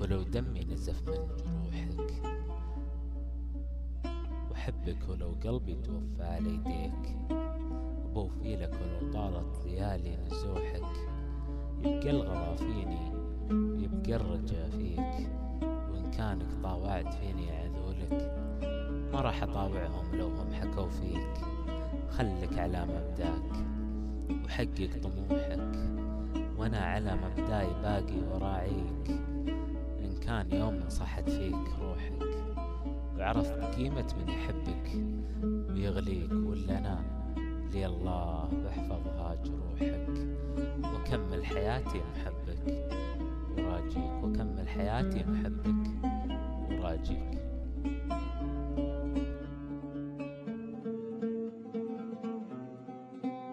ولو دمي نزف من جروحك وأحبك ولو قلبي توفى على يديك بوفي لك ولو طالت ليالي نزوحك. يبقى الغلا فيني يبقى الرجا فيك. وإن كانك طاوعت فيني عذولك ما راح أطاوعهم لو هم حكوا فيك. خلك على مبداك وحقق طموحك. وأنا على مبداي باقي وراعيك كان يوم صحت فيك روحك وعرفت قيمة من يحبك ويغليك ولا أنا لي الله بحفظها جروحك وكمل حياتي محبك. وراجيك وكمل حياتي محبك.